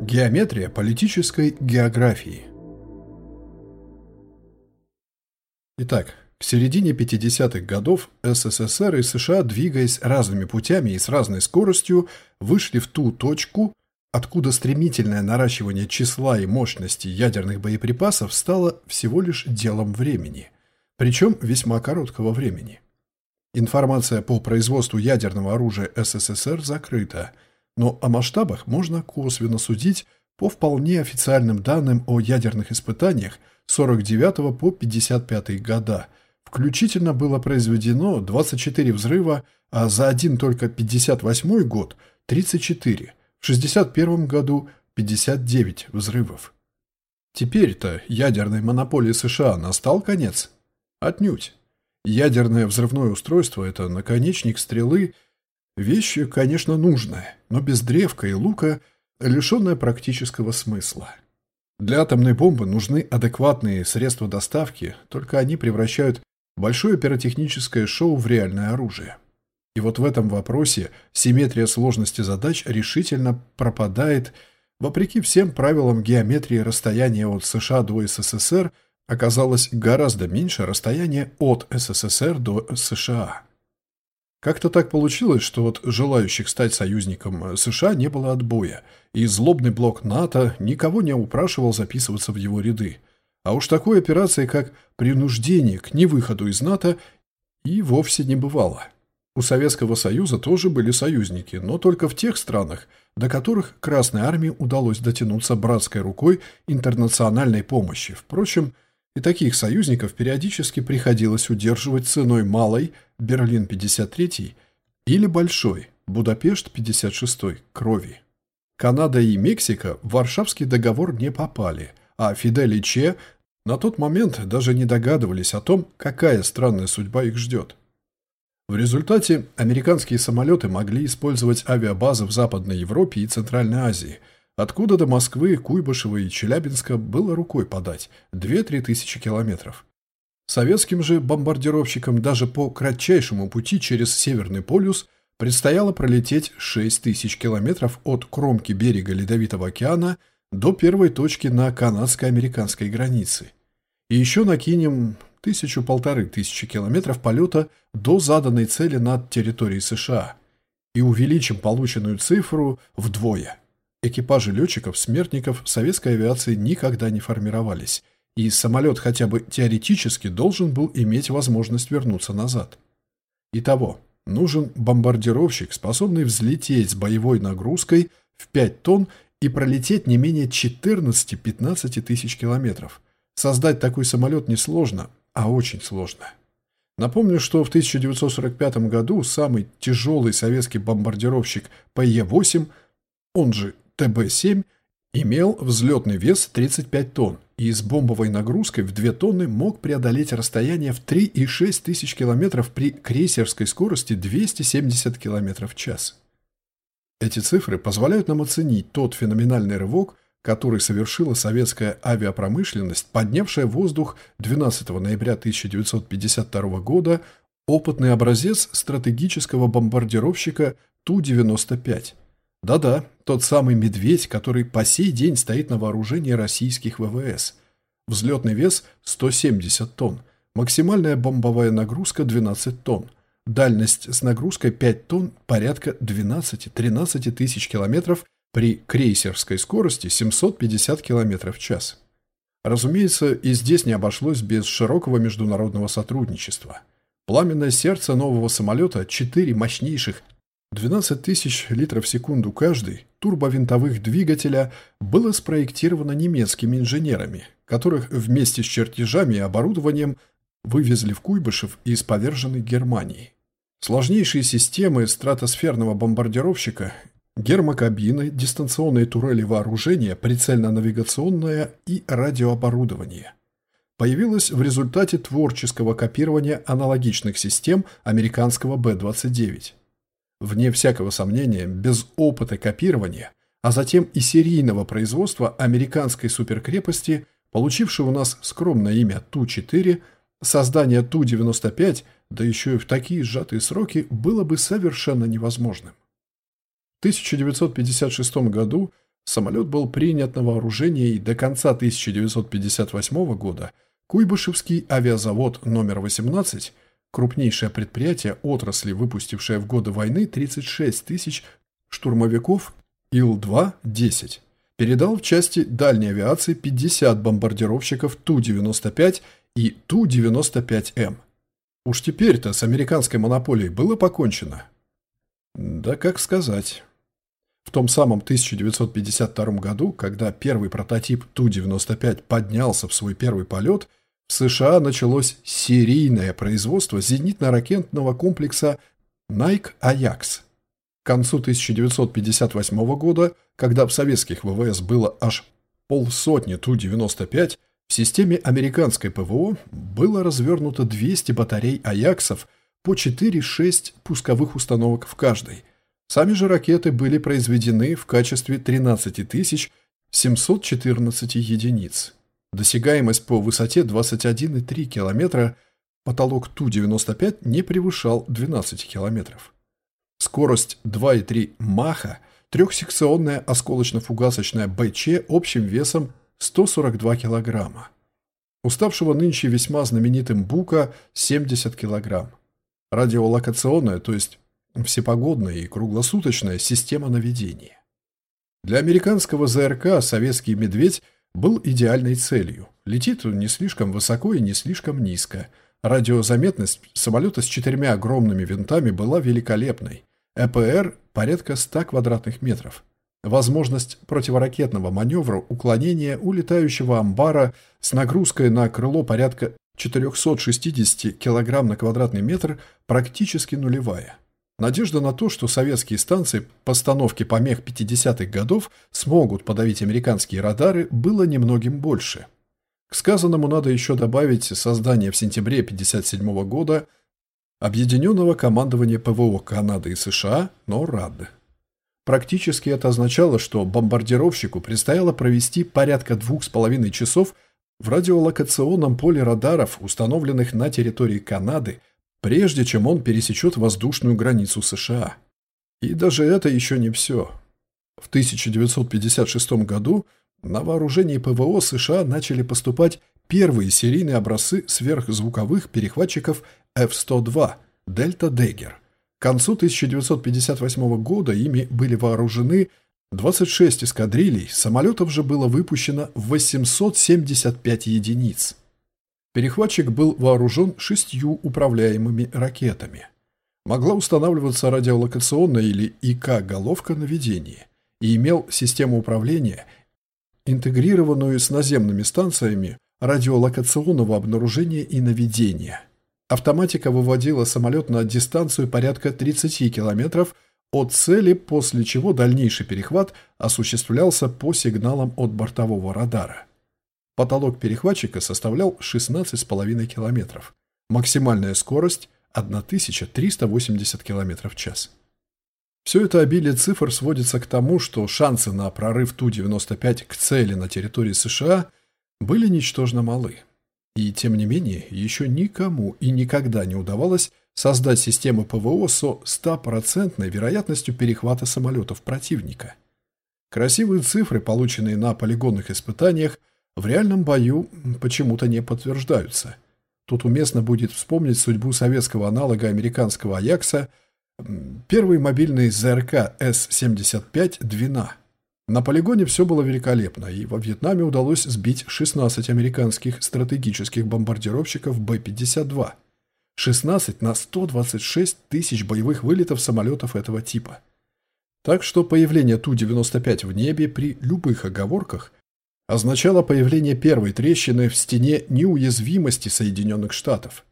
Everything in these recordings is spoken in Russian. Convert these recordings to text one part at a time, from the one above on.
Геометрия политической географии Итак, к середине 50-х годов СССР и США, двигаясь разными путями и с разной скоростью, вышли в ту точку, откуда стремительное наращивание числа и мощности ядерных боеприпасов стало всего лишь делом времени, причем весьма короткого времени. Информация по производству ядерного оружия СССР закрыта, но о масштабах можно косвенно судить по вполне официальным данным о ядерных испытаниях 49 по 55 года. Включительно было произведено 24 взрыва, а за один только 58 год – 34. В 61 году 59 взрывов. Теперь-то ядерной монополии США настал конец? Отнюдь. Ядерное взрывное устройство – это наконечник стрелы, вещь, конечно, нужная, но без древка и лука, лишенная практического смысла. Для атомной бомбы нужны адекватные средства доставки, только они превращают большое пиротехническое шоу в реальное оружие. И вот в этом вопросе симметрия сложности задач решительно пропадает, вопреки всем правилам геометрии расстояния от США до СССР оказалось гораздо меньше расстояния от СССР до США. Как-то так получилось, что от желающих стать союзником США не было отбоя, и злобный блок НАТО никого не упрашивал записываться в его ряды. А уж такой операции, как принуждение к невыходу из НАТО, и вовсе не бывало. У Советского Союза тоже были союзники, но только в тех странах, до которых Красной Армии удалось дотянуться братской рукой интернациональной помощи. Впрочем, и таких союзников периодически приходилось удерживать ценой малой Берлин 53 или большой Будапешт 56 крови. Канада и Мексика в Варшавский договор не попали, а Фидель и Че на тот момент даже не догадывались о том, какая странная судьба их ждет. В результате американские самолеты могли использовать авиабазы в Западной Европе и Центральной Азии, откуда до Москвы, Куйбышева и Челябинска было рукой подать – 2-3 тысячи километров. Советским же бомбардировщикам даже по кратчайшему пути через Северный полюс предстояло пролететь 6 тысяч километров от кромки берега Ледовитого океана до первой точки на канадско-американской границе. И еще накинем тысячу-полторы тысячи километров полета до заданной цели над территорией США и увеличим полученную цифру вдвое. Экипажи летчиков-смертников советской авиации никогда не формировались, и самолет хотя бы теоретически должен был иметь возможность вернуться назад. Итого, нужен бомбардировщик, способный взлететь с боевой нагрузкой в 5 тонн и пролететь не менее 14-15 тысяч километров. Создать такой самолет несложно, а очень сложно. Напомню, что в 1945 году самый тяжелый советский бомбардировщик ПЕ-8, он же ТБ-7, имел взлетный вес 35 тонн и с бомбовой нагрузкой в 2 тонны мог преодолеть расстояние в 3,6 тысяч километров при крейсерской скорости 270 километров в час. Эти цифры позволяют нам оценить тот феноменальный рывок, который совершила советская авиапромышленность, поднявшая в воздух 12 ноября 1952 года опытный образец стратегического бомбардировщика Ту-95. Да-да, тот самый «Медведь», который по сей день стоит на вооружении российских ВВС. Взлетный вес 170 тонн, максимальная бомбовая нагрузка 12 тонн, дальность с нагрузкой 5 тонн порядка 12-13 тысяч километров – при крейсерской скорости 750 км в час. Разумеется, и здесь не обошлось без широкого международного сотрудничества. Пламенное сердце нового самолета, четыре мощнейших 12 тысяч литров в секунду каждый турбовинтовых двигателя было спроектировано немецкими инженерами, которых вместе с чертежами и оборудованием вывезли в Куйбышев из поверженной Германии. Сложнейшие системы стратосферного бомбардировщика гермокабины, дистанционные турели вооружения, прицельно-навигационное и радиооборудование. Появилось в результате творческого копирования аналогичных систем американского Б-29. Вне всякого сомнения, без опыта копирования, а затем и серийного производства американской суперкрепости, получившей у нас скромное имя Ту-4, создание Ту-95, да еще и в такие сжатые сроки, было бы совершенно невозможным. В 1956 году Самолет был принят на вооружение и до конца 1958 года Куйбышевский авиазавод номер 18, крупнейшее предприятие отрасли, выпустившее в годы войны 36 тысяч штурмовиков Ил-2-10, передал в части дальней авиации 50 бомбардировщиков Ту-95 и Ту-95М. Уж теперь-то с американской монополией было покончено? Да как сказать. В том самом 1952 году, когда первый прототип Ту-95 поднялся в свой первый полет, в США началось серийное производство зенитно-ракетного комплекса Nike Ajax. К концу 1958 года, когда в советских ВВС было аж полсотни Ту-95, в системе американской ПВО было развернуто 200 батарей «Аяксов» по 4-6 пусковых установок в каждой, Сами же ракеты были произведены в качестве 13 714 единиц. Досягаемость по высоте 21,3 км, потолок Ту-95 не превышал 12 км. Скорость 2,3 Маха, трехсекционная осколочно-фугасочная БЧ общим весом 142 кг. Уставшего нынче весьма знаменитым Бука 70 кг. Радиолокационная, то есть всепогодная и круглосуточная система наведения. Для американского ЗРК советский «Медведь» был идеальной целью. Летит он не слишком высоко и не слишком низко. Радиозаметность самолета с четырьмя огромными винтами была великолепной. ЭПР – порядка 100 квадратных метров. Возможность противоракетного маневра уклонения у летающего амбара с нагрузкой на крыло порядка 460 кг на квадратный метр практически нулевая. Надежда на то, что советские станции постановки помех 50-х годов смогут подавить американские радары, было немногим больше. К сказанному надо еще добавить создание в сентябре 1957 года Объединенного командования ПВО Канады и США НОРАД. Практически это означало, что бомбардировщику предстояло провести порядка двух с половиной часов в радиолокационном поле радаров, установленных на территории Канады, прежде чем он пересечет воздушную границу США. И даже это еще не все. В 1956 году на вооружение ПВО США начали поступать первые серийные образцы сверхзвуковых перехватчиков F-102 «Дельта Деггер». К концу 1958 года ими были вооружены 26 эскадрилей, самолетов же было выпущено 875 единиц. Перехватчик был вооружен шестью управляемыми ракетами. Могла устанавливаться радиолокационная или ИК-головка наведения и имел систему управления, интегрированную с наземными станциями радиолокационного обнаружения и наведения. Автоматика выводила самолет на дистанцию порядка 30 километров от цели, после чего дальнейший перехват осуществлялся по сигналам от бортового радара. Потолок перехватчика составлял 16,5 км. Максимальная скорость – 1380 км в час. Все это обилие цифр сводится к тому, что шансы на прорыв Ту-95 к цели на территории США были ничтожно малы. И тем не менее, еще никому и никогда не удавалось создать систему ПВО со стопроцентной вероятностью перехвата самолетов противника. Красивые цифры, полученные на полигонных испытаниях, в реальном бою почему-то не подтверждаются. Тут уместно будет вспомнить судьбу советского аналога американского «Аякса», первый мобильный ЗРК С-75 «Двина». На полигоне все было великолепно, и во Вьетнаме удалось сбить 16 американских стратегических бомбардировщиков Б-52. 16 на 126 тысяч боевых вылетов самолетов этого типа. Так что появление Ту-95 в небе при любых оговорках означало появление первой трещины в стене неуязвимости Соединенных Штатов.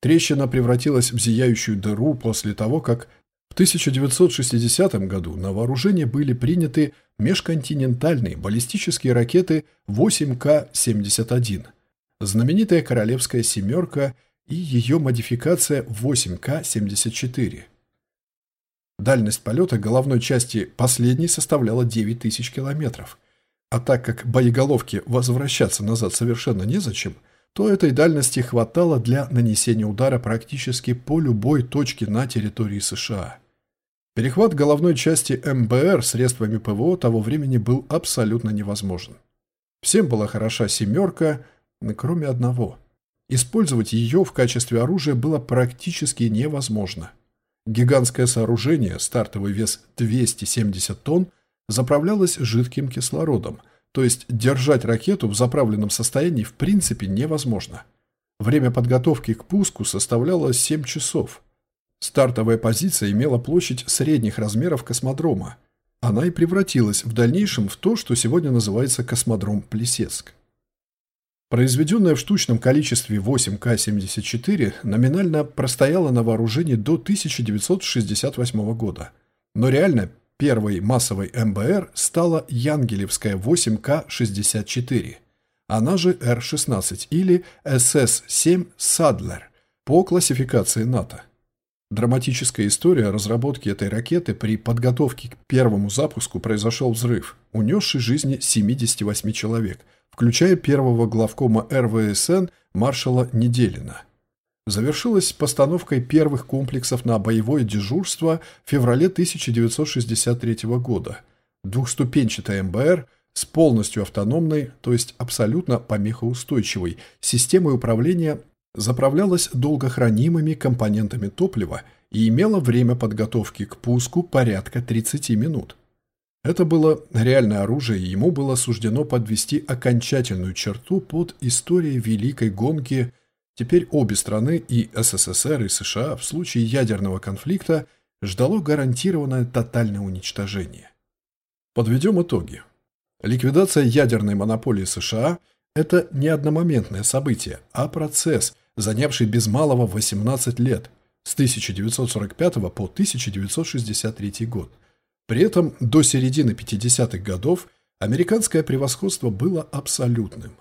Трещина превратилась в зияющую дыру после того, как в 1960 году на вооружение были приняты межконтинентальные баллистические ракеты 8К-71, знаменитая «Королевская семерка» и ее модификация 8К-74. Дальность полета головной части последней составляла 9000 километров – а так как боеголовке возвращаться назад совершенно незачем, то этой дальности хватало для нанесения удара практически по любой точке на территории США. Перехват головной части МБР средствами ПВО того времени был абсолютно невозможен. Всем была хороша «семерка», кроме одного. Использовать ее в качестве оружия было практически невозможно. Гигантское сооружение, стартовый вес 270 тонн, заправлялось жидким кислородом, то есть держать ракету в заправленном состоянии в принципе невозможно. Время подготовки к пуску составляло 7 часов. Стартовая позиция имела площадь средних размеров космодрома. Она и превратилась в дальнейшем в то, что сегодня называется космодром Плесецк. Произведенная в штучном количестве 8К-74 номинально простояла на вооружении до 1968 года, но реально первой массовой МБР стала Янгелевская 8К-64, она же Р-16 или СС-7 «Садлер» по классификации НАТО. Драматическая история разработки этой ракеты при подготовке к первому запуску произошел взрыв, унесший жизни 78 человек, включая первого главкома РВСН маршала Неделина. Завершилась постановкой первых комплексов на боевое дежурство в феврале 1963 года. Двухступенчатая МБР с полностью автономной, то есть абсолютно помехоустойчивой, системой управления заправлялась долгохранимыми компонентами топлива и имела время подготовки к пуску порядка 30 минут. Это было реальное оружие, и ему было суждено подвести окончательную черту под историей Великой гонки. Теперь обе страны, и СССР, и США, в случае ядерного конфликта ждало гарантированное тотальное уничтожение. Подведем итоги. Ликвидация ядерной монополии США – это не одномоментное событие, а процесс, занявший без малого 18 лет, с 1945 по 1963 год. При этом до середины 50-х годов американское превосходство было абсолютным.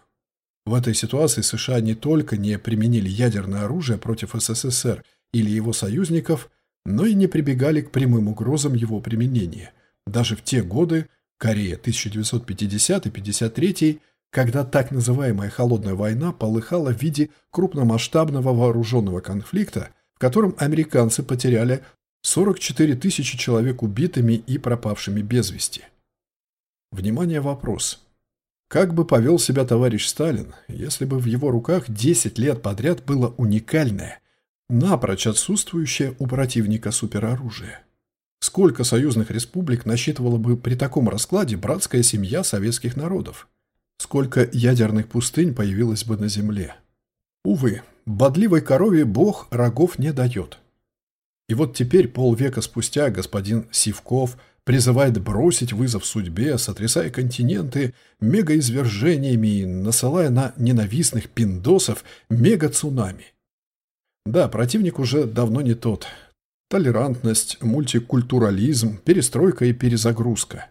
В этой ситуации США не только не применили ядерное оружие против СССР или его союзников, но и не прибегали к прямым угрозам его применения. Даже в те годы, Корея 1950-53, когда так называемая «холодная война» полыхала в виде крупномасштабного вооруженного конфликта, в котором американцы потеряли 44 тысячи человек убитыми и пропавшими без вести. Внимание, вопрос. Как бы повел себя товарищ Сталин, если бы в его руках 10 лет подряд было уникальное, напрочь отсутствующее у противника супероружие? Сколько союзных республик насчитывала бы при таком раскладе братская семья советских народов? Сколько ядерных пустынь появилось бы на земле? Увы, бодливой корове Бог рогов не дает. И вот теперь, полвека спустя, господин Сивков призывает бросить вызов судьбе, сотрясая континенты мегаизвержениями и насылая на ненавистных пиндосов мега-цунами. Да, противник уже давно не тот. Толерантность, мультикультурализм, перестройка и перезагрузка.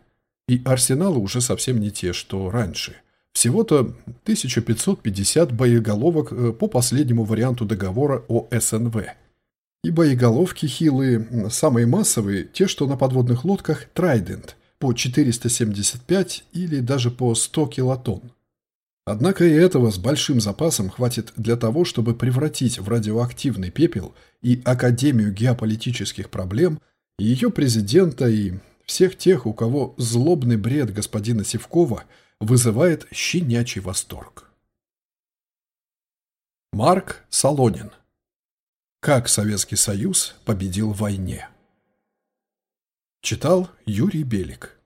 И арсеналы уже совсем не те, что раньше – всего-то 1550 боеголовок э, по последнему варианту договора о СНВ. И боеголовки хилые, самые массовые, те, что на подводных лодках «Трайдент» по 475 или даже по 100 килотонн. Однако и этого с большим запасом хватит для того, чтобы превратить в радиоактивный пепел и Академию геополитических проблем, и ее президента, и всех тех, у кого злобный бред господина Севкова – вызывает щенячий восторг. Марк Солонин. Как Советский Союз победил в войне. Читал Юрий Белик.